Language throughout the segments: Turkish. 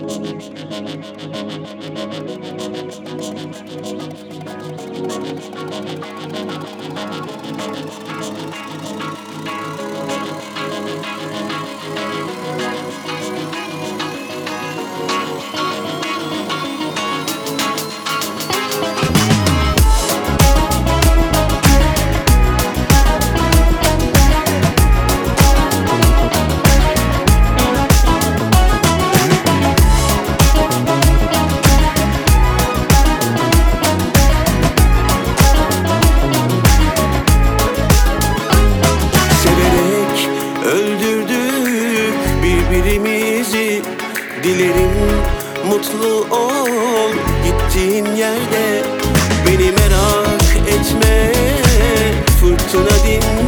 Thank you. Birbirimizi. Dilerim mutlu ol gittiğin yerde. Beni merak etme fırtına dindi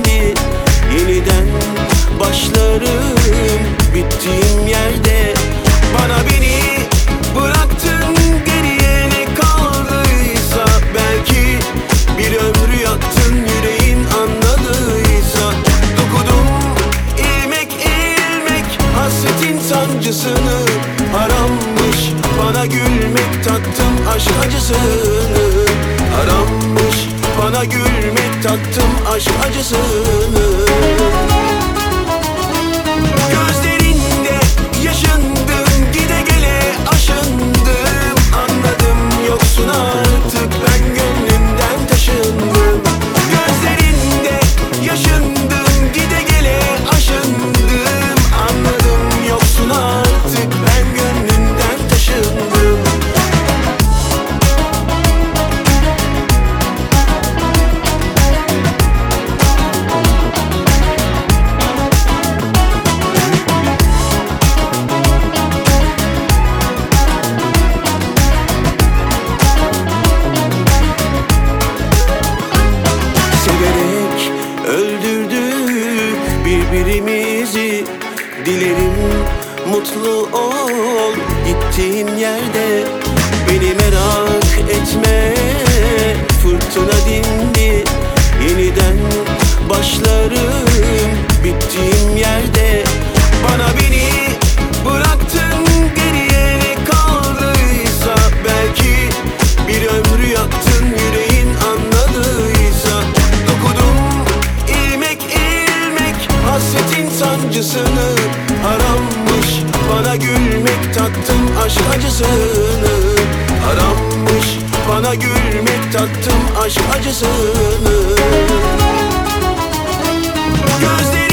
sancısını Harammış. Bana gülmek tattım aşk acısını Harammış. Bana gülmek tattım aşk acısını Dilerim mutlu ol gittiğin yerde. Beni merak etme fırtına dindi Harammış. Bana gülmek tattım aşk acısını. Harammış. Bana gülmek tattım aşk acısını. Gözlerim